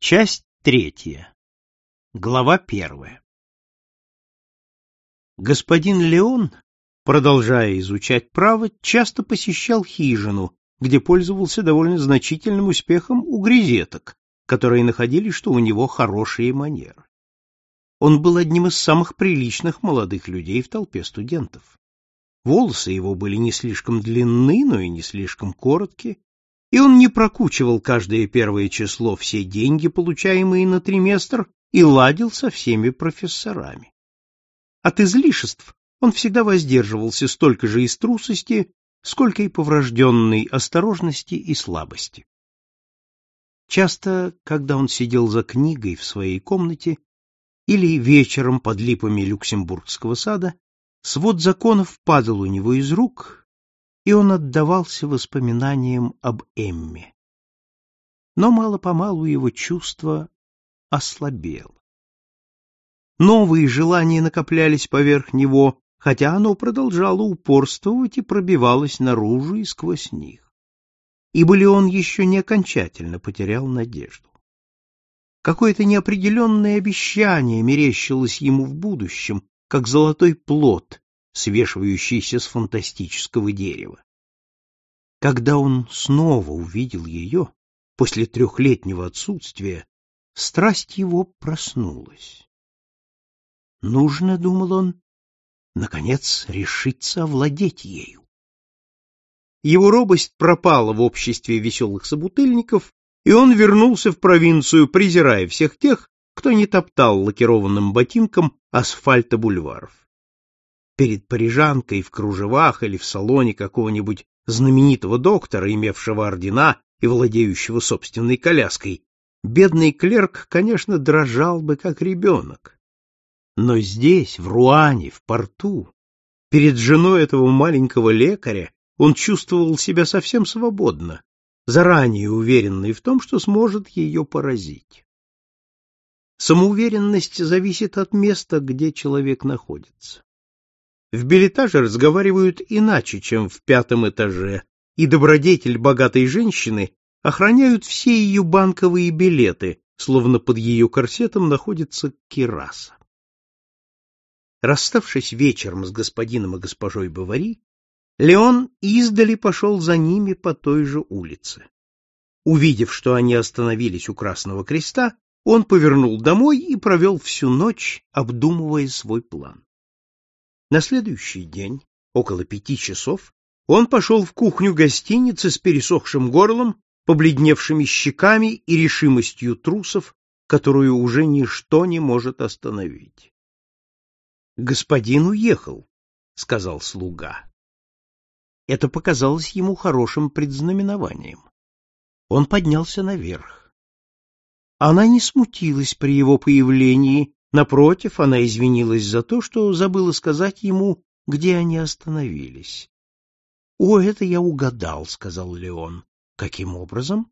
Часть третья. Глава первая. Господин Леон, продолжая изучать право, часто посещал хижину, где пользовался довольно значительным успехом у грезеток, которые находили, что у него хорошие манеры. Он был одним из самых приличных молодых людей в толпе студентов. Волосы его были не слишком длинны, но и не слишком короткие, и он не прокучивал каждое первое число все деньги, получаемые на триместр, и ладил со всеми профессорами. От излишеств он всегда воздерживался столько же из трусости, сколько и по врожденной осторожности и слабости. Часто, когда он сидел за книгой в своей комнате или вечером под липами Люксембургского сада, свод законов падал у него из рук, и он отдавался воспоминаниям об Эмме. Но мало-помалу его чувство ослабело. Новые желания накоплялись поверх него, хотя оно продолжало упорствовать и пробивалось наружу и сквозь них. Ибо ли он еще не окончательно потерял надежду. Какое-то неопределенное обещание мерещилось ему в будущем, как золотой плод, свешивающийся с фантастического дерева. Когда он снова увидел ее, после трехлетнего отсутствия, страсть его проснулась. Нужно, думал он, наконец решиться овладеть ею. Его робость пропала в обществе веселых собутыльников, и он вернулся в провинцию, презирая всех тех, кто не топтал лакированным ботинком асфальта бульваров перед парижанкой в кружевах или в салоне какого-нибудь знаменитого доктора, имевшего ордена и владеющего собственной коляской, бедный клерк, конечно, дрожал бы как ребенок. Но здесь, в Руане, в порту, перед женой этого маленького лекаря, он чувствовал себя совсем свободно, заранее уверенный в том, что сможет ее поразить. Самоуверенность зависит от места, где человек находится. В билетаже разговаривают иначе, чем в пятом этаже, и добродетель богатой женщины охраняют все ее банковые билеты, словно под ее корсетом находится кираса. Расставшись вечером с господином и госпожой Бавари, Леон издали пошел за ними по той же улице. Увидев, что они остановились у Красного Креста, он повернул домой и провел всю ночь, обдумывая свой план. На следующий день, около пяти часов, он пошел в кухню гостиницы с пересохшим горлом, побледневшими щеками и решимостью трусов, которую уже ничто не может остановить. «Господин уехал», — сказал слуга. Это показалось ему хорошим предзнаменованием. Он поднялся наверх. Она не смутилась при его появлении Напротив, она извинилась за то, что забыла сказать ему, где они остановились. — О, это я угадал, — сказал Леон. — Каким образом?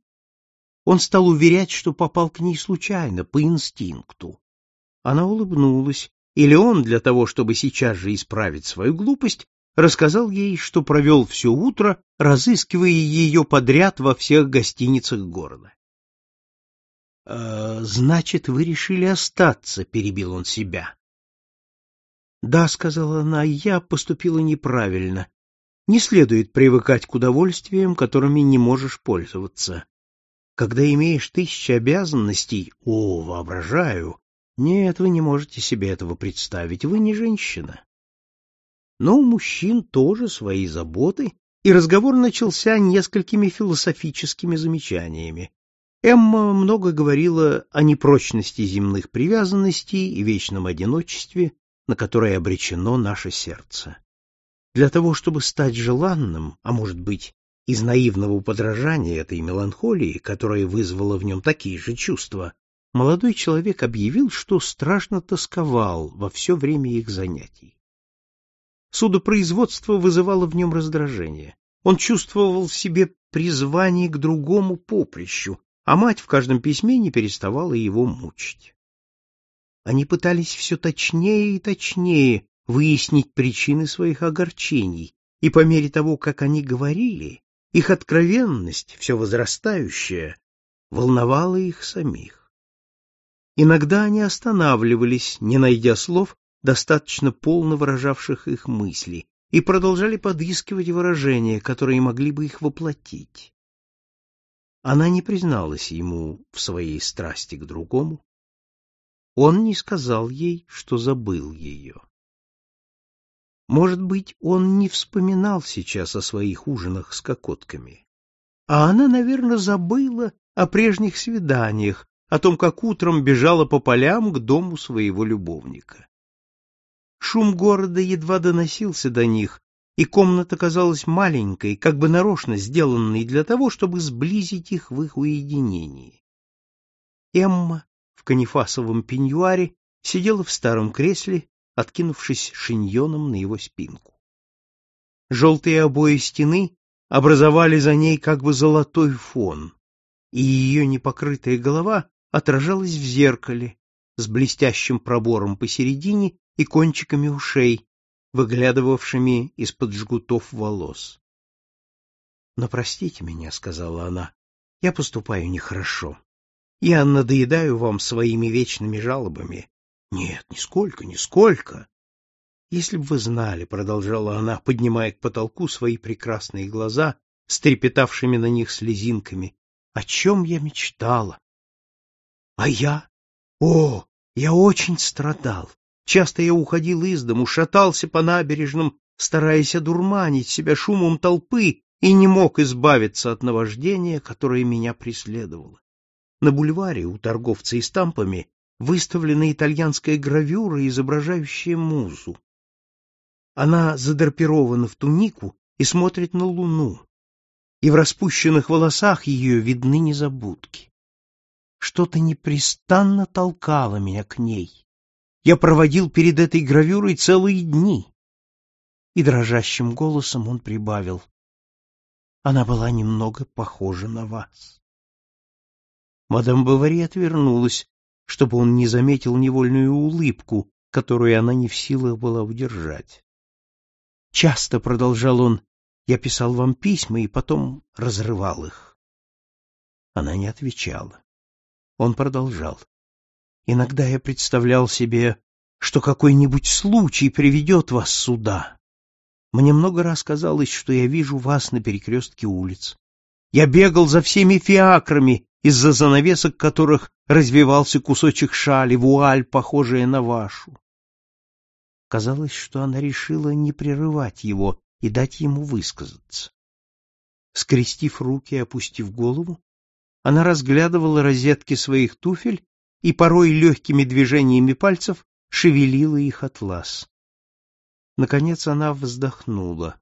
Он стал уверять, что попал к ней случайно, по инстинкту. Она улыбнулась, и Леон, для того, чтобы сейчас же исправить свою глупость, рассказал ей, что провел все утро, разыскивая ее подряд во всех гостиницах города. «Э, значит, вы решили остаться, перебил он себя. Да, сказала она, я поступила неправильно. Не следует привыкать к удовольствиям, которыми не можешь пользоваться. Когда имеешь тысячи обязанностей, о, воображаю. Нет, вы не можете себе этого представить, вы не женщина. Но у мужчин тоже свои заботы, и разговор начался несколькими философическими замечаниями. Эмма много говорила о непрочности земных привязанностей и вечном одиночестве, на которое обречено наше сердце. Для того, чтобы стать желанным, а может быть, из наивного подражания этой меланхолии, которая вызвала в нем такие же чувства, молодой человек объявил, что страшно тосковал во все время их занятий. Судопроизводство вызывало в нем раздражение. Он чувствовал в себе призвание к другому поприщу, а мать в каждом письме не переставала его мучить. Они пытались все точнее и точнее выяснить причины своих огорчений, и по мере того, как они говорили, их откровенность, все возрастающая, волновала их самих. Иногда они останавливались, не найдя слов, достаточно полно выражавших их мысли, и продолжали подыскивать выражения, которые могли бы их воплотить. Она не призналась ему в своей страсти к другому. Он не сказал ей, что забыл ее. Может быть, он не вспоминал сейчас о своих ужинах с кокотками. А она, наверное, забыла о прежних свиданиях, о том, как утром бежала по полям к дому своего любовника. Шум города едва доносился до них, и комната казалась маленькой, как бы нарочно сделанной для того, чтобы сблизить их в их уединении. Эмма в канифасовом пеньюаре сидела в старом кресле, откинувшись шиньоном на его спинку. Желтые обои стены образовали за ней как бы золотой фон, и ее непокрытая голова отражалась в зеркале с блестящим пробором посередине и кончиками ушей, выглядывавшими из-под жгутов волос. «Но простите меня», — сказала она, — «я поступаю нехорошо. Я надоедаю вам своими вечными жалобами. Нет, нисколько, нисколько. Если бы вы знали, — продолжала она, поднимая к потолку свои прекрасные глаза с трепетавшими на них слезинками, — о чем я мечтала. А я? О, я очень страдал. Часто я уходил из дому, шатался по набережным, стараясь одурманить себя шумом толпы, и не мог избавиться от наваждения, которое меня преследовало. На бульваре у торговца эстампами выставлена итальянская гравюра, изображающая музу. Она задрапирована в тунику и смотрит на луну, и в распущенных волосах ее видны незабудки. Что-то непрестанно толкало меня к ней. Я проводил перед этой гравюрой целые дни. И дрожащим голосом он прибавил. Она была немного похожа на вас. Мадам Бавари отвернулась, чтобы он не заметил невольную улыбку, которую она не в силах была удержать. Часто, продолжал он, я писал вам письма и потом разрывал их. Она не отвечала. Он продолжал. Иногда я представлял себе, что какой-нибудь случай приведет вас сюда. Мне много раз казалось, что я вижу вас на перекрестке улиц. Я бегал за всеми фиакрами, из-за занавесок которых развивался кусочек шали, вуаль, похожая на вашу. Казалось, что она решила не прерывать его и дать ему высказаться. Скрестив руки и опустив голову, она разглядывала розетки своих туфель и порой легкими движениями пальцев шевелила их атлас. Наконец она вздохнула.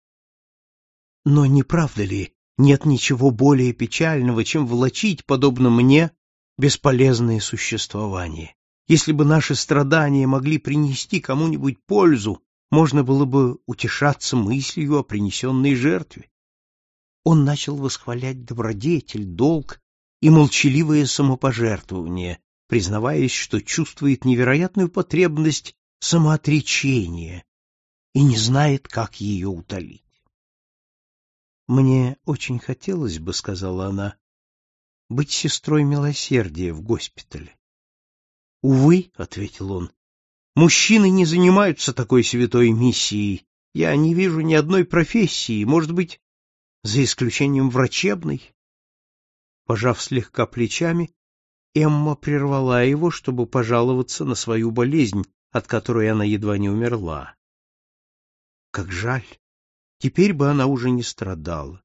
Но не правда ли, нет ничего более печального, чем влачить, подобно мне, бесполезное существование? Если бы наши страдания могли принести кому-нибудь пользу, можно было бы утешаться мыслью о принесенной жертве. Он начал восхвалять добродетель, долг и молчаливое самопожертвование, признаваясь, что чувствует невероятную потребность самоотречения и не знает, как ее утолить. «Мне очень хотелось бы, — сказала она, — быть сестрой милосердия в госпитале». «Увы, — ответил он, — мужчины не занимаются такой святой миссией. Я не вижу ни одной профессии, может быть, за исключением врачебной». Пожав слегка плечами, Эмма прервала его, чтобы пожаловаться на свою болезнь, от которой она едва не умерла. Как жаль. Теперь бы она уже не страдала.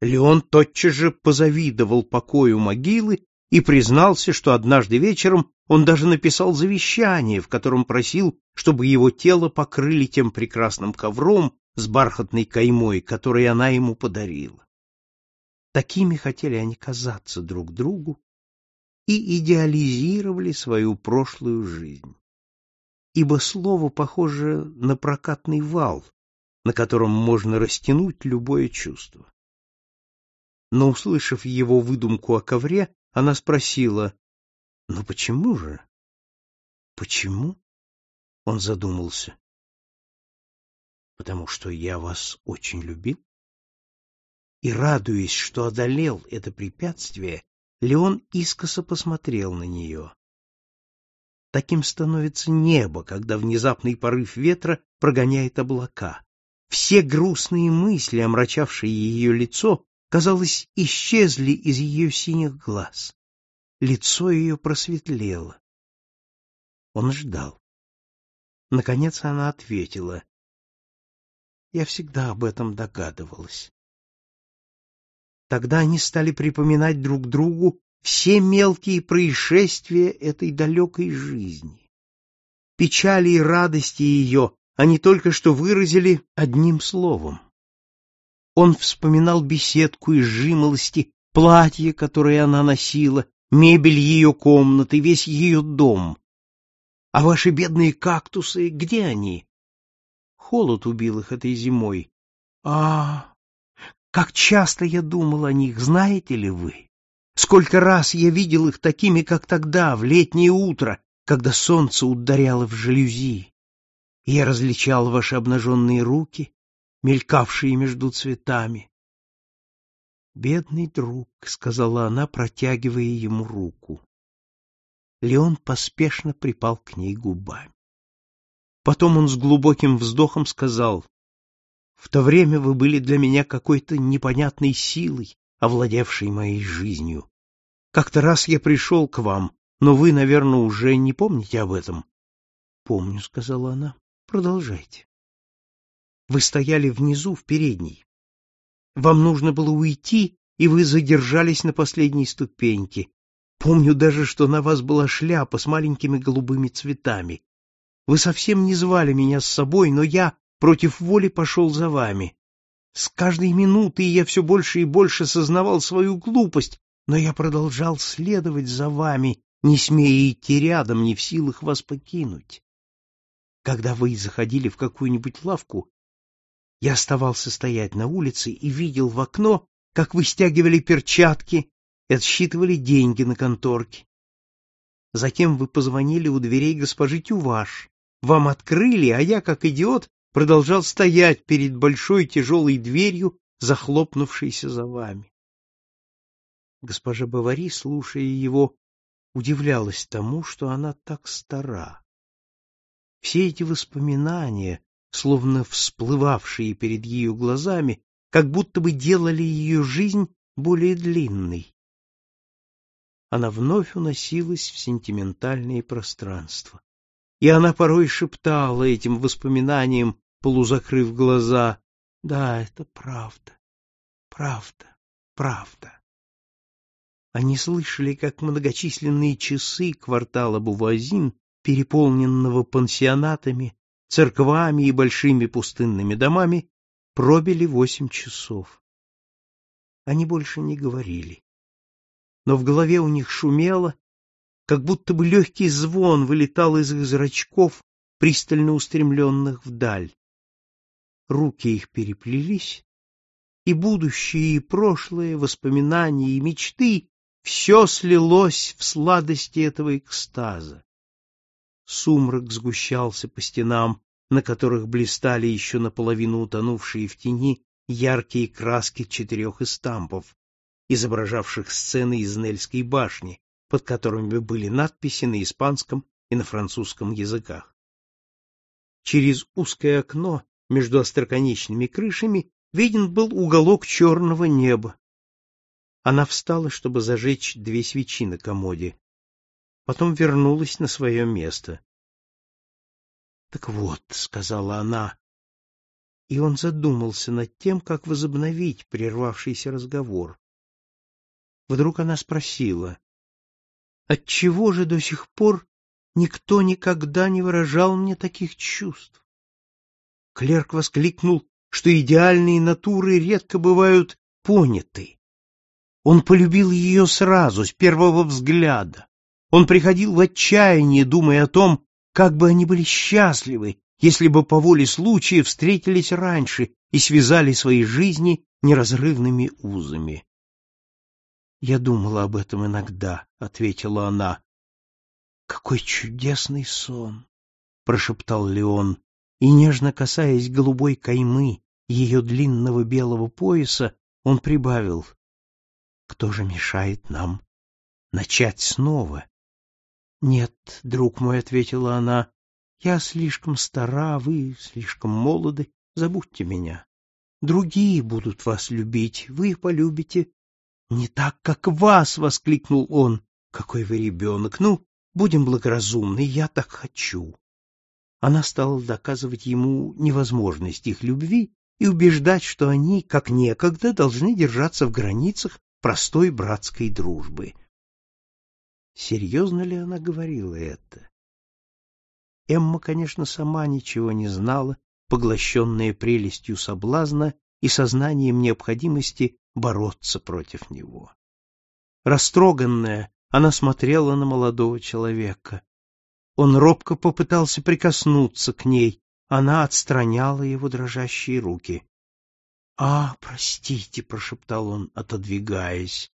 Леон тотчас же позавидовал покою могилы и признался, что однажды вечером он даже написал завещание, в котором просил, чтобы его тело покрыли тем прекрасным ковром с бархатной каймой, который она ему подарила. Такими хотели они казаться друг другу, и идеализировали свою прошлую жизнь. Ибо слово похоже на прокатный вал, на котором можно растянуть любое чувство. Но, услышав его выдумку о ковре, она спросила, «Ну почему же?» «Почему?» — он задумался. «Потому что я вас очень любил?» И, радуясь, что одолел это препятствие, Леон искоса посмотрел на нее. Таким становится небо, когда внезапный порыв ветра прогоняет облака. Все грустные мысли, омрачавшие ее лицо, казалось, исчезли из ее синих глаз. Лицо ее просветлело. Он ждал. Наконец она ответила. Я всегда об этом догадывалась. Тогда они стали припоминать друг другу все мелкие происшествия этой далекой жизни. Печали и радости ее они только что выразили одним словом. Он вспоминал беседку из жимолости, платье, которое она носила, мебель ее комнаты, весь ее дом. А ваши бедные кактусы, где они? Холод убил их этой зимой. А, как часто я думал о них, знаете ли вы? Сколько раз я видел их такими, как тогда, в летнее утро, когда солнце ударяло в жалюзи. Я различал ваши обнаженные руки, мелькавшие между цветами. «Бедный друг», — сказала она, протягивая ему руку. Леон поспешно припал к ней губами. Потом он с глубоким вздохом сказал, «В то время вы были для меня какой-то непонятной силой, овладевшей моей жизнью. Как-то раз я пришел к вам, но вы, наверное, уже не помните об этом». «Помню», — сказала она. Продолжайте. Вы стояли внизу, в передней. Вам нужно было уйти, и вы задержались на последней ступеньке. Помню даже, что на вас была шляпа с маленькими голубыми цветами. Вы совсем не звали меня с собой, но я против воли пошел за вами. С каждой минутой я все больше и больше сознавал свою глупость, но я продолжал следовать за вами, не смея идти рядом, не в силах вас покинуть. Когда вы заходили в какую-нибудь лавку, я оставался стоять на улице и видел в окно, как вы стягивали перчатки и отсчитывали деньги на конторке. Затем вы позвонили у дверей госпожи Тюваш. Вам открыли, а я, как идиот, продолжал стоять перед большой тяжелой дверью, захлопнувшейся за вами. Госпожа Бавари, слушая его, удивлялась тому, что она так стара. Все эти воспоминания, словно всплывавшие перед ее глазами, как будто бы делали ее жизнь более длинной. Она вновь уносилась в сентиментальные пространства. И она порой шептала этим воспоминаниям, полузакрыв глаза, «Да, это правда, правда, правда». Они слышали, как многочисленные часы квартала Бувазин переполненного пансионатами, церквами и большими пустынными домами, пробили восемь часов. Они больше не говорили. Но в голове у них шумело, как будто бы легкий звон вылетал из их зрачков, пристально устремленных вдаль. Руки их переплелись, и будущее, и прошлое, воспоминания и мечты — все слилось в сладости этого экстаза. Сумрак сгущался по стенам, на которых блистали еще наполовину утонувшие в тени яркие краски четырех эстампов, изображавших сцены из Нельской башни, под которыми были надписи на испанском и на французском языках. Через узкое окно между остроконечными крышами виден был уголок черного неба. Она встала, чтобы зажечь две свечи на комоде потом вернулась на свое место. Так вот, сказала она, и он задумался над тем, как возобновить прервавшийся разговор. Вдруг она спросила: "Отчего же до сих пор никто никогда не выражал мне таких чувств?" Клерк воскликнул, что идеальные натуры редко бывают поняты. Он полюбил ее сразу, с первого взгляда. Он приходил в отчаяние, думая о том, как бы они были счастливы, если бы по воле случая встретились раньше и связали свои жизни неразрывными узами. Я думала об этом иногда, ответила она. Какой чудесный сон, прошептал Леон, и нежно касаясь голубой каймы ее длинного белого пояса, он прибавил: Кто же мешает нам начать снова? Нет, друг мой, ответила она. Я слишком стара, вы слишком молоды. Забудьте меня. Другие будут вас любить, вы их полюбите. Не так, как вас, воскликнул он. Какой вы ребенок! Ну, будем благоразумны, я так хочу. Она стала доказывать ему невозможность их любви и убеждать, что они, как некогда, должны держаться в границах простой братской дружбы. Серьезно ли она говорила это? Эмма, конечно, сама ничего не знала, поглощенная прелестью соблазна и сознанием необходимости бороться против него. Растроганная, она смотрела на молодого человека. Он робко попытался прикоснуться к ней, она отстраняла его дрожащие руки. «А, простите», — прошептал он, отодвигаясь.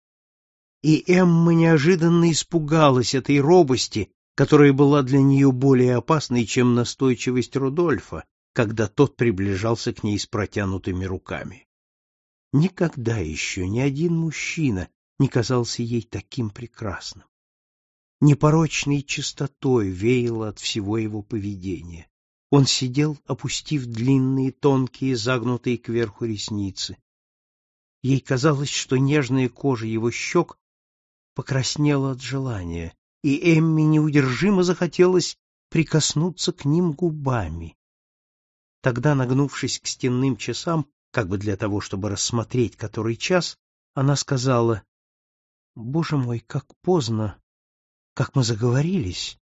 И Эмма неожиданно испугалась этой робости, которая была для нее более опасной, чем настойчивость Рудольфа, когда тот приближался к ней с протянутыми руками. Никогда еще ни один мужчина не казался ей таким прекрасным. Непорочной чистотой веяло от всего его поведения. Он сидел, опустив длинные, тонкие, загнутые кверху ресницы. Ей казалось, что нежная кожа его щек покраснела от желания, и Эмми неудержимо захотелось прикоснуться к ним губами. Тогда, нагнувшись к стенным часам, как бы для того, чтобы рассмотреть который час, она сказала, «Боже мой, как поздно, как мы заговорились!»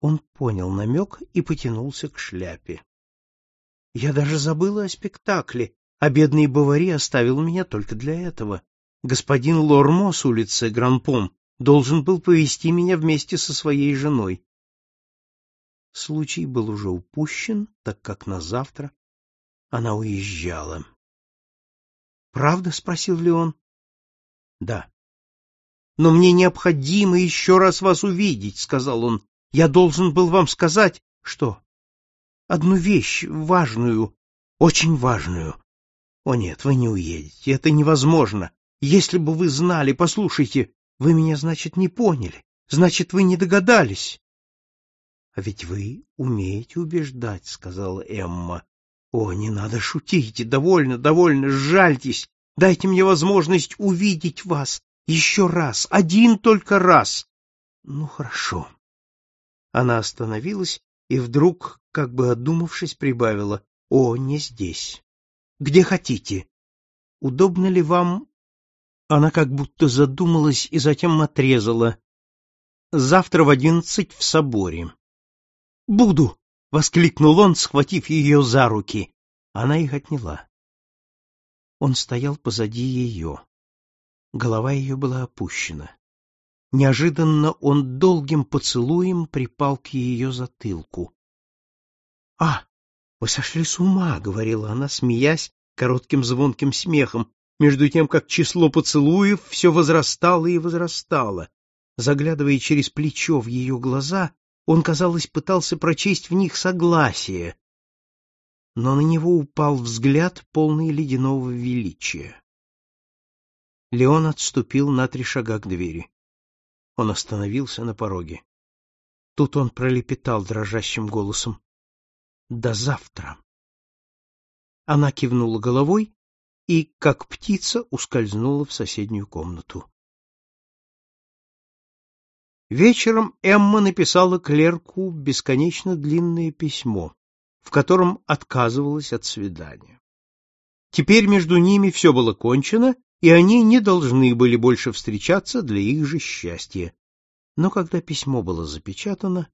Он понял намек и потянулся к шляпе. Я даже забыла о спектакле, а бедный Бавари оставил меня только для этого. Господин Лормо с улицы Гранпом должен был повести меня вместе со своей женой. Случай был уже упущен, так как на завтра она уезжала. «Правда?» — спросил Леон. «Да». «Но мне необходимо еще раз вас увидеть», — сказал он. Я должен был вам сказать, что одну вещь важную, очень важную. О нет, вы не уедете, это невозможно. Если бы вы знали, послушайте, вы меня, значит, не поняли, значит, вы не догадались. А ведь вы умеете убеждать, сказала Эмма. О, не надо шутить, довольно, довольно, сжальтесь. Дайте мне возможность увидеть вас еще раз, один только раз. Ну хорошо. Она остановилась и вдруг, как бы одумавшись, прибавила: "О, не здесь. Где хотите. Удобно ли вам?" Она как будто задумалась и затем отрезала: "Завтра в одиннадцать в соборе". "Буду", воскликнул он, схватив ее за руки. Она их отняла. Он стоял позади ее. Голова ее была опущена. Неожиданно он долгим поцелуем припал к ее затылку. — А, вы сошли с ума, — говорила она, смеясь коротким звонким смехом, между тем, как число поцелуев все возрастало и возрастало. Заглядывая через плечо в ее глаза, он, казалось, пытался прочесть в них согласие, но на него упал взгляд, полный ледяного величия. Леон отступил на три шага к двери. Он остановился на пороге. Тут он пролепетал дрожащим голосом: "До завтра". Она кивнула головой и, как птица, ускользнула в соседнюю комнату. Вечером Эмма написала клерку бесконечно длинное письмо, в котором отказывалась от свидания. Теперь между ними все было кончено, и они не должны были больше встречаться для их же счастья. Но когда письмо было запечатано,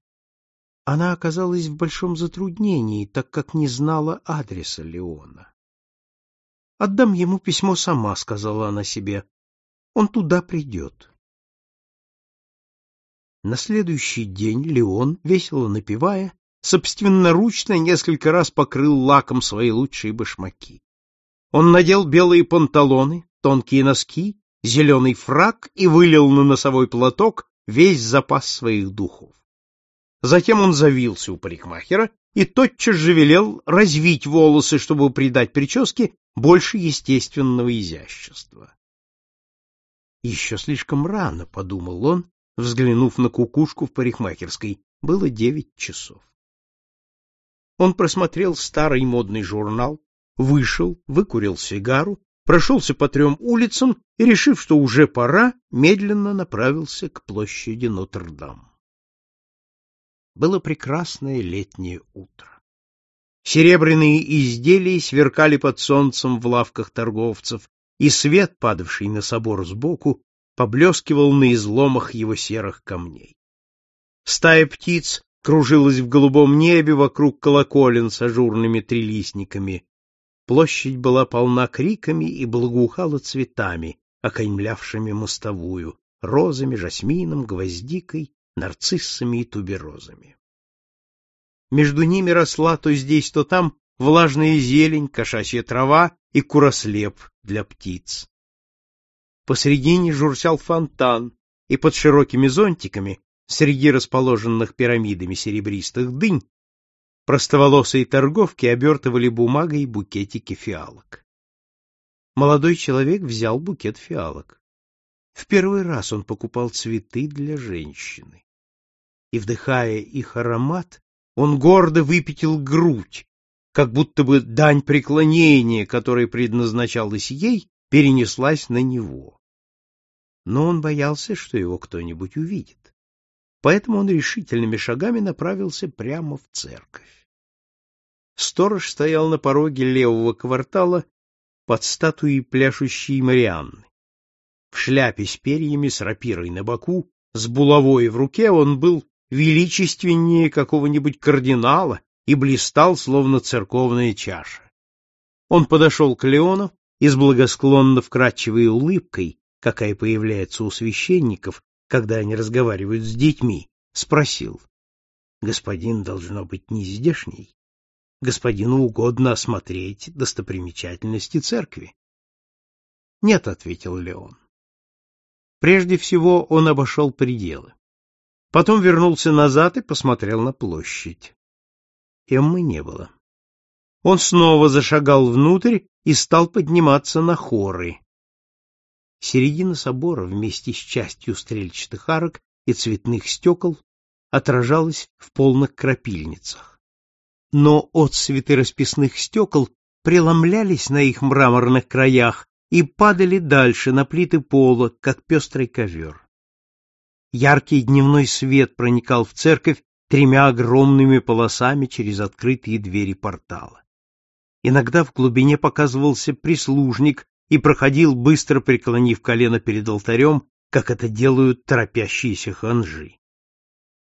она оказалась в большом затруднении, так как не знала адреса Леона. «Отдам ему письмо сама», — сказала она себе. «Он туда придет». На следующий день Леон, весело напевая, собственноручно несколько раз покрыл лаком свои лучшие башмаки. Он надел белые панталоны, тонкие носки, зеленый фрак и вылил на носовой платок весь запас своих духов. Затем он завился у парикмахера и тотчас же велел развить волосы, чтобы придать прическе больше естественного изящества. Еще слишком рано, подумал он, взглянув на кукушку в парикмахерской. Было девять часов. Он просмотрел старый модный журнал, вышел, выкурил сигару, прошелся по трем улицам и, решив, что уже пора, медленно направился к площади Нотр-Дам. Было прекрасное летнее утро. Серебряные изделия сверкали под солнцем в лавках торговцев, и свет, падавший на собор сбоку, поблескивал на изломах его серых камней. Стая птиц кружилась в голубом небе вокруг колоколен с ажурными трилистниками. Площадь была полна криками и благоухала цветами, окаймлявшими мостовую, розами, жасмином, гвоздикой, нарциссами и туберозами. Между ними росла то здесь, то там влажная зелень, кошачья трава и курослеп для птиц. Посредине журчал фонтан, и под широкими зонтиками, среди расположенных пирамидами серебристых дынь, простоволосые торговки обертывали бумагой букетики фиалок. Молодой человек взял букет фиалок. В первый раз он покупал цветы для женщины. И, вдыхая их аромат, он гордо выпятил грудь, как будто бы дань преклонения, которая предназначалась ей, перенеслась на него. Но он боялся, что его кто-нибудь увидит. Поэтому он решительными шагами направился прямо в церковь. Сторож стоял на пороге левого квартала под статуей пляшущей Марианны. В шляпе с перьями, с рапирой на боку, с булавой в руке он был величественнее какого-нибудь кардинала и блистал, словно церковная чаша. Он подошел к Леону и с благосклонно вкрадчивой улыбкой, какая появляется у священников, когда они разговаривают с детьми, спросил. Господин должно быть не здешний. Господину угодно осмотреть достопримечательности церкви. Нет, ответил Леон. Прежде всего он обошел пределы. Потом вернулся назад и посмотрел на площадь. Эммы не было. Он снова зашагал внутрь и стал подниматься на хоры. Середина собора вместе с частью стрельчатых арок и цветных стекол отражалась в полных крапильницах. Но отсветы расписных стекол преломлялись на их мраморных краях и падали дальше на плиты пола, как пестрый ковер. Яркий дневной свет проникал в церковь тремя огромными полосами через открытые двери портала. Иногда в глубине показывался прислужник и проходил, быстро преклонив колено перед алтарем, как это делают торопящиеся ханжи.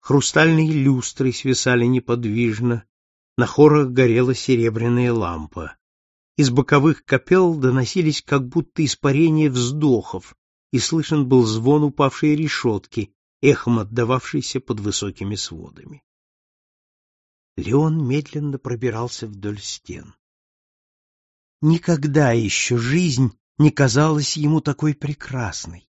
Хрустальные люстры свисали неподвижно, на хорах горела серебряная лампа. Из боковых капел доносились как будто испарения вздохов, и слышен был звон упавшей решетки, эхом отдававшийся под высокими сводами. Леон медленно пробирался вдоль стен. Никогда еще жизнь не казалась ему такой прекрасной.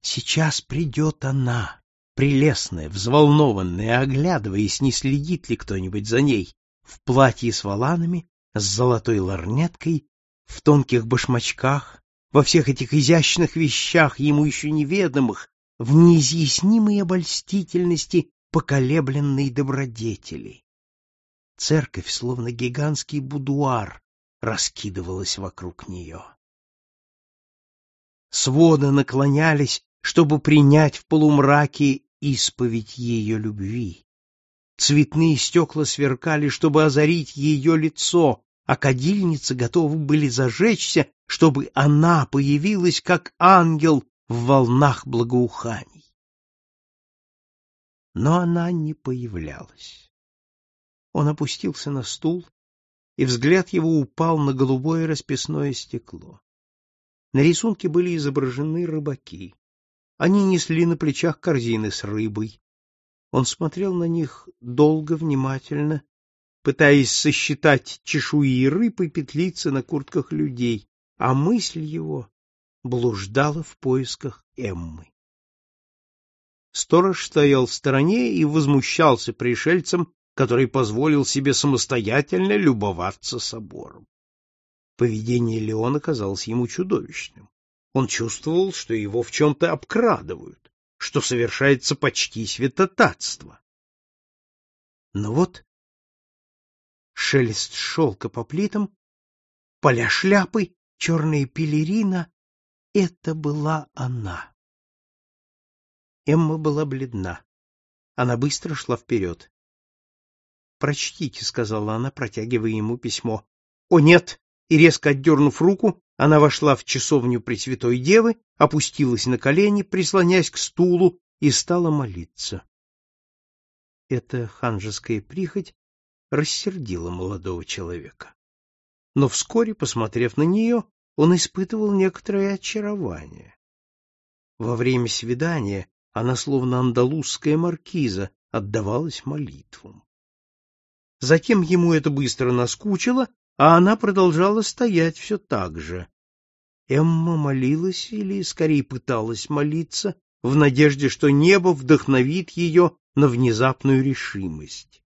Сейчас придет она, прелестная, взволнованная, оглядываясь, не следит ли кто-нибудь за ней, в платье с воланами, с золотой ларнеткой, в тонких башмачках, во всех этих изящных вещах, ему еще неведомых, в неизъяснимой обольстительности поколебленной добродетели. Церковь, словно гигантский будуар, раскидывалась вокруг нее. Своды наклонялись, чтобы принять в полумраке исповедь ее любви. Цветные стекла сверкали, чтобы озарить ее лицо, а кадильницы готовы были зажечься, чтобы она появилась как ангел в волнах благоуханий. Но она не появлялась. Он опустился на стул, и взгляд его упал на голубое расписное стекло. На рисунке были изображены рыбаки. Они несли на плечах корзины с рыбой. Он смотрел на них долго, внимательно, пытаясь сосчитать чешуи рыб и петлицы на куртках людей, а мысль его блуждала в поисках Эммы. Сторож стоял в стороне и возмущался пришельцам, который позволил себе самостоятельно любоваться собором. Поведение Леона казалось ему чудовищным. Он чувствовал, что его в чем-то обкрадывают, что совершается почти святотатство. Но вот шелест шелка по плитам, поля шляпы, черная пелерина — это была она. Эмма была бледна. Она быстро шла вперед. «Прочтите», — сказала она, протягивая ему письмо. «О, нет!» И резко отдернув руку, она вошла в часовню Пресвятой Девы, опустилась на колени, прислонясь к стулу, и стала молиться. Эта ханжеская прихоть рассердила молодого человека. Но вскоре, посмотрев на нее, он испытывал некоторое очарование. Во время свидания она, словно андалузская маркиза, отдавалась молитвам. Затем ему это быстро наскучило, а она продолжала стоять все так же. Эмма молилась, или скорее пыталась молиться, в надежде, что небо вдохновит ее на внезапную решимость.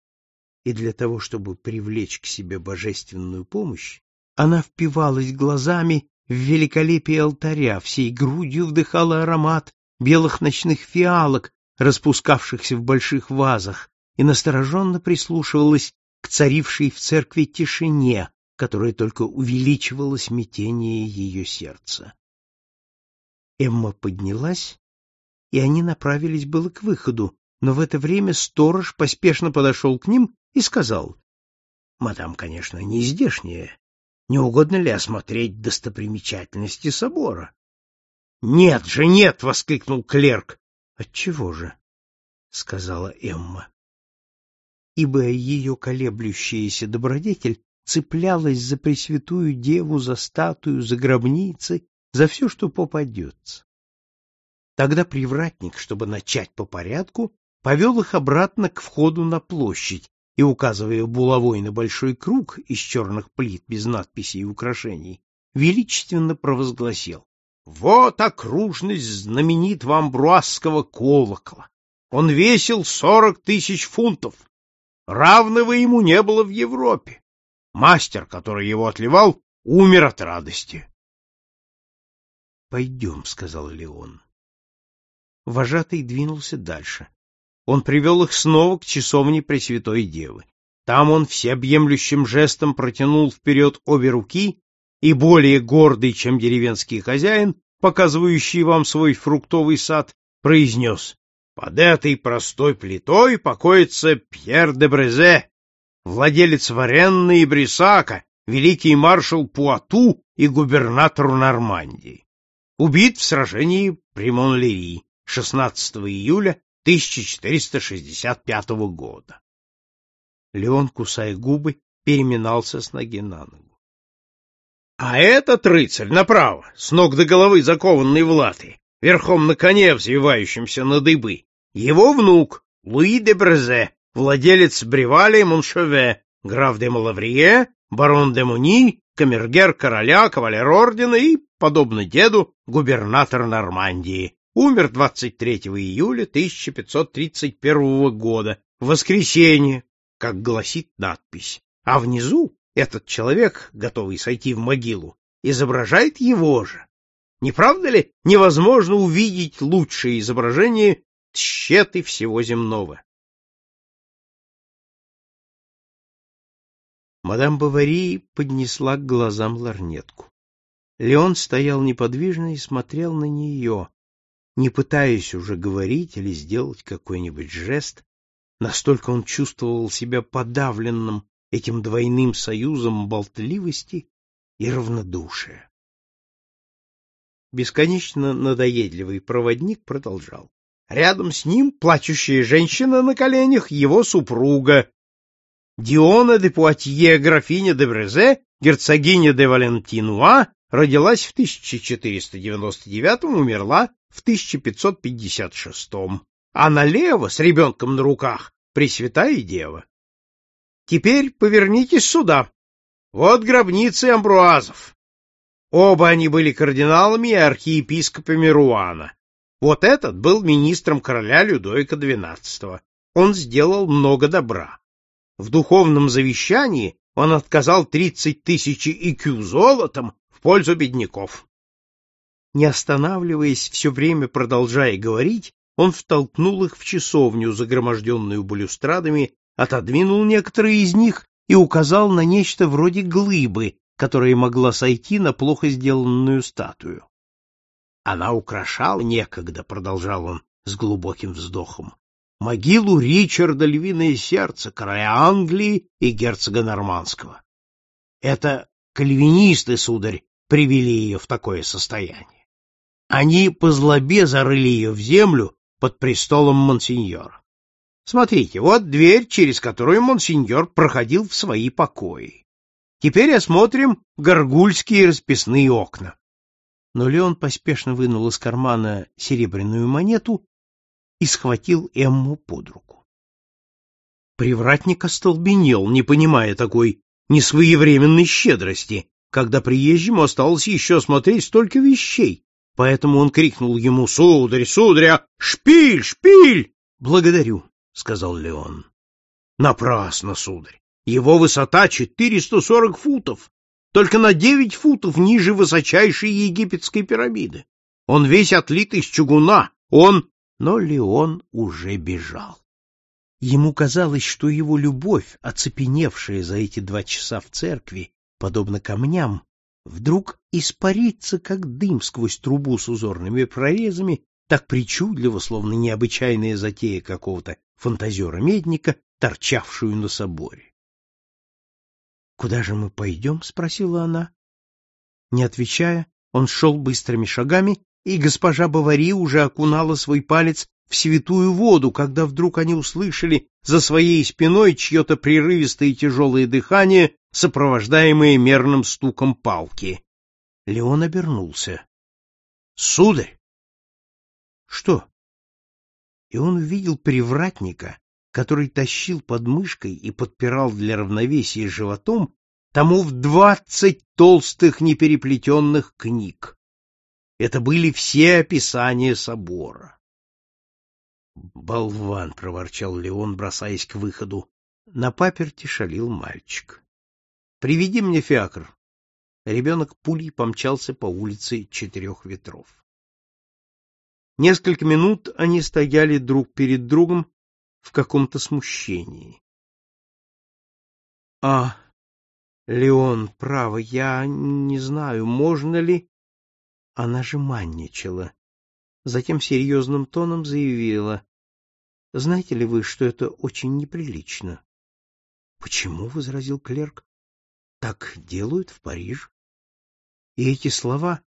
И для того, чтобы привлечь к себе божественную помощь, она впивалась глазами в великолепие алтаря, всей грудью вдыхала аромат белых ночных фиалок, распускавшихся в больших вазах, и настороженно прислушивалась к царившей в церкви тишине, которая только увеличивала смятение ее сердца. Эмма поднялась, и они направились было к выходу, но в это время сторож поспешно подошел к ним и сказал, «Мадам, конечно, не здешняя. Не угодно ли осмотреть достопримечательности собора?» «Нет же, нет!» — воскликнул клерк. «Отчего же?» — сказала Эмма ибо ее колеблющаяся добродетель цеплялась за Пресвятую Деву, за статую, за гробницы, за все, что попадется. Тогда привратник, чтобы начать по порядку, повел их обратно к входу на площадь и, указывая булавой на большой круг из черных плит без надписей и украшений, величественно провозгласил «Вот окружность знаменитого амбруазского колокола! Он весил сорок тысяч фунтов!» Равного ему не было в Европе. Мастер, который его отливал, умер от радости. — Пойдем, — сказал Леон. Вожатый двинулся дальше. Он привел их снова к часовне Пресвятой Девы. Там он всеобъемлющим жестом протянул вперед обе руки и, более гордый, чем деревенский хозяин, показывающий вам свой фруктовый сад, произнес под этой простой плитой покоится Пьер де Брезе, владелец Варенны Брисака, великий маршал Пуату и губернатор Нормандии. Убит в сражении при Монлери 16 июля 1465 года. Леон, кусая губы, переминался с ноги на ногу. — А этот рыцарь направо, с ног до головы закованный в латы, верхом на коне, взвивающемся на дыбы. Его внук, Луи де Брезе, владелец Бревали Моншеве, граф де Малаврие, барон де Муни, камергер короля, кавалер ордена и, подобно деду, губернатор Нормандии. Умер 23 июля 1531 года, в воскресенье, как гласит надпись. А внизу этот человек, готовый сойти в могилу, изображает его же. Не правда ли невозможно увидеть лучшее изображение тщеты всего земного? Мадам Бавари поднесла к глазам ларнетку. Леон стоял неподвижно и смотрел на нее, не пытаясь уже говорить или сделать какой-нибудь жест, настолько он чувствовал себя подавленным этим двойным союзом болтливости и равнодушия. Бесконечно надоедливый проводник продолжал. Рядом с ним плачущая женщина на коленях, его супруга. Диона де Пуатье, графиня де Брезе, герцогиня де Валентинуа, родилась в 1499 умерла в 1556 а налево, с ребенком на руках, Пресвятая Дева. Теперь повернитесь сюда. Вот гробницы амбруазов. Оба они были кардиналами и архиепископами Руана. Вот этот был министром короля Людовика XII. Он сделал много добра. В духовном завещании он отказал 30 тысяч икю золотом в пользу бедняков. Не останавливаясь, все время продолжая говорить, он втолкнул их в часовню, загроможденную балюстрадами, отодвинул некоторые из них и указал на нечто вроде глыбы, которая могла сойти на плохо сделанную статую. Она украшала некогда, продолжал он с глубоким вздохом, могилу Ричарда Львиное Сердце, короля Англии и герцога Нормандского. Это кальвинисты, сударь, привели ее в такое состояние. Они по злобе зарыли ее в землю под престолом монсеньора. Смотрите, вот дверь, через которую монсеньор проходил в свои покои. Теперь осмотрим горгульские расписные окна. Но Леон поспешно вынул из кармана серебряную монету и схватил Эмму под руку. Привратник остолбенел, не понимая такой несвоевременной щедрости, когда приезжему осталось еще смотреть столько вещей. Поэтому он крикнул ему «Сударь, сударь, шпиль, шпиль!» «Благодарю», — сказал Леон. «Напрасно, сударь. Его высота 440 футов, только на 9 футов ниже высочайшей египетской пирамиды. Он весь отлит из чугуна, он но Леон уже бежал. Ему казалось, что его любовь, оцепеневшая за эти два часа в церкви, подобно камням, вдруг испарится, как дым сквозь трубу с узорными прорезами, так причудливо, словно необычайная затея какого-то фантазера-медника, торчавшую на соборе. «Куда же мы пойдем?» — спросила она. Не отвечая, он шел быстрыми шагами и госпожа Бавари уже окунала свой палец в святую воду, когда вдруг они услышали за своей спиной чье-то прерывистое и тяжелое дыхание, сопровождаемое мерным стуком палки. Леон обернулся. — Сударь! — Что? И он увидел привратника, который тащил под мышкой и подпирал для равновесия животом тому в двадцать толстых непереплетенных книг. Это были все описания собора. «Болван!» — проворчал Леон, бросаясь к выходу. На паперти шалил мальчик. «Приведи мне фиакр». Ребенок пулей помчался по улице Четырех Ветров. Несколько минут они стояли друг перед другом в каком-то смущении. — А, Леон, право, я не знаю, можно ли... Она же манничала. Затем серьезным тоном заявила. — Знаете ли вы, что это очень неприлично? — Почему? — возразил клерк. — Так делают в Париже. И эти слова,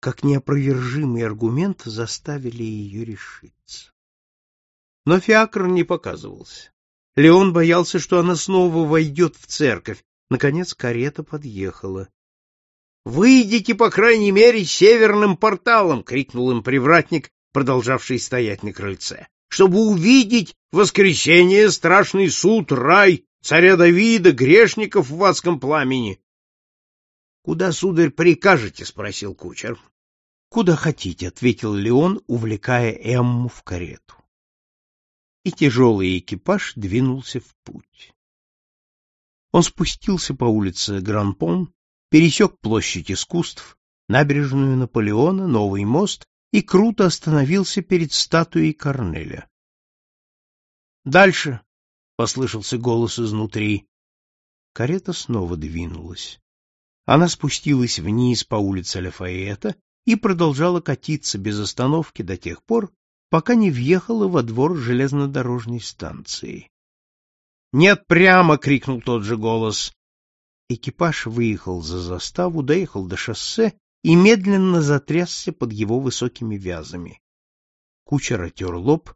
как неопровержимый аргумент, заставили ее решиться. Но Фиакр не показывался. Леон боялся, что она снова войдет в церковь. Наконец карета подъехала. Выйдите, по крайней мере, северным порталом, крикнул им привратник, продолжавший стоять на крыльце, чтобы увидеть воскресенье, страшный суд, рай, царя Давида, грешников в адском пламени. Куда, сударь, прикажете? спросил кучер. Куда хотите, ответил Леон, увлекая Эмму в карету. И тяжелый экипаж двинулся в путь. Он спустился по улице Гран-Пон пересек площадь искусств, набережную Наполеона, новый мост и круто остановился перед статуей Корнеля. «Дальше!» — послышался голос изнутри. Карета снова двинулась. Она спустилась вниз по улице Лафаэта и продолжала катиться без остановки до тех пор, пока не въехала во двор железнодорожной станции. «Нет, прямо!» — крикнул тот же голос. Экипаж выехал за заставу, доехал до шоссе и медленно затрясся под его высокими вязами. Кучер отер лоб,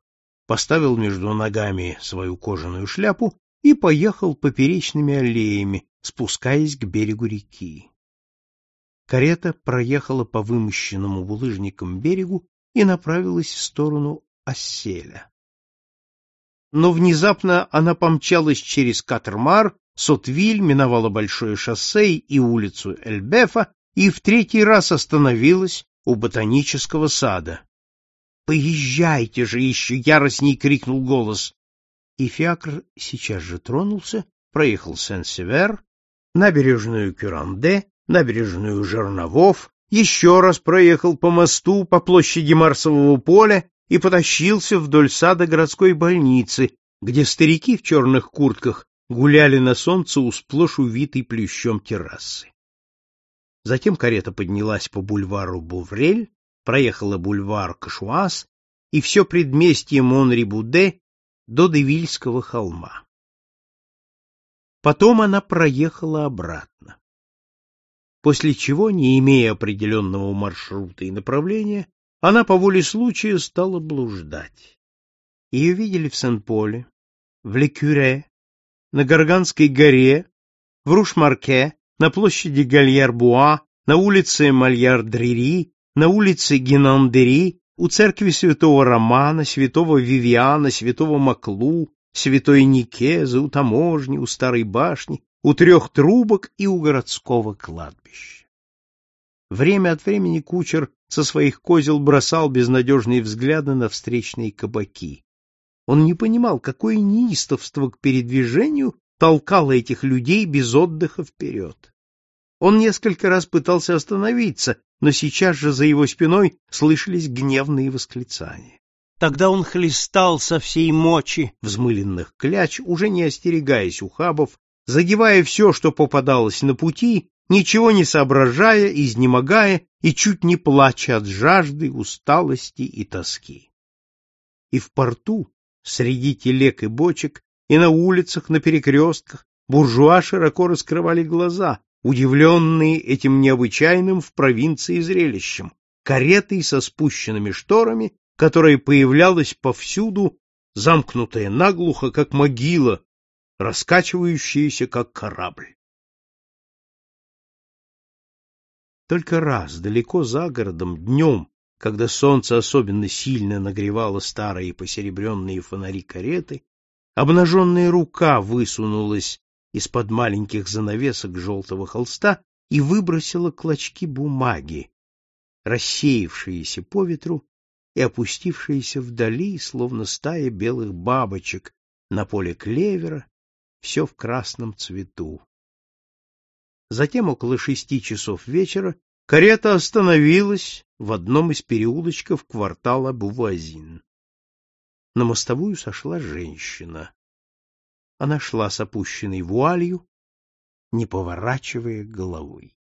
поставил между ногами свою кожаную шляпу и поехал поперечными аллеями, спускаясь к берегу реки. Карета проехала по вымощенному булыжником берегу и направилась в сторону Осселя. Но внезапно она помчалась через Катермар Сотвиль миновала большое шоссе и улицу Эльбефа и в третий раз остановилась у ботанического сада. «Поезжайте же еще!» — яростней крикнул голос. И Фиакр сейчас же тронулся, проехал Сен-Север, набережную Кюранде, набережную Жерновов, еще раз проехал по мосту по площади Марсового поля и потащился вдоль сада городской больницы, где старики в черных куртках гуляли на солнце у сплошь увитой плющом террасы. Затем карета поднялась по бульвару Буврель, проехала бульвар Кашуаз и все предместье Монрибуде до Девильского холма. Потом она проехала обратно. После чего, не имея определенного маршрута и направления, она по воле случая стала блуждать. Ее видели в Сен-Поле, в Лекюре, на Гарганской горе, в Рушмарке, на площади Гальяр-Буа, на улице Мальяр-Дрери, на улице Генандери, у церкви святого Романа, святого Вивиана, святого Маклу, святой Никезы, у таможни, у старой башни, у трех трубок и у городского кладбища. Время от времени кучер со своих козел бросал безнадежные взгляды на встречные кабаки. Он не понимал, какое неистовство к передвижению толкало этих людей без отдыха вперед. Он несколько раз пытался остановиться, но сейчас же за его спиной слышались гневные восклицания. Тогда он хлестал со всей мочи взмыленных кляч, уже не остерегаясь ухабов, задевая все, что попадалось на пути, ничего не соображая, изнемогая и чуть не плача от жажды, усталости и тоски. И в порту, среди телег и бочек, и на улицах, на перекрестках, буржуа широко раскрывали глаза, удивленные этим необычайным в провинции зрелищем, каретой со спущенными шторами, которая появлялась повсюду, замкнутая наглухо, как могила, раскачивающаяся, как корабль. Только раз, далеко за городом, днем, когда солнце особенно сильно нагревало старые посеребренные фонари кареты, обнаженная рука высунулась из-под маленьких занавесок желтого холста и выбросила клочки бумаги, рассеявшиеся по ветру и опустившиеся вдали, словно стая белых бабочек на поле клевера, все в красном цвету. Затем около шести часов вечера карета остановилась в одном из переулочков квартала Бувазин. На мостовую сошла женщина. Она шла с опущенной вуалью, не поворачивая головой.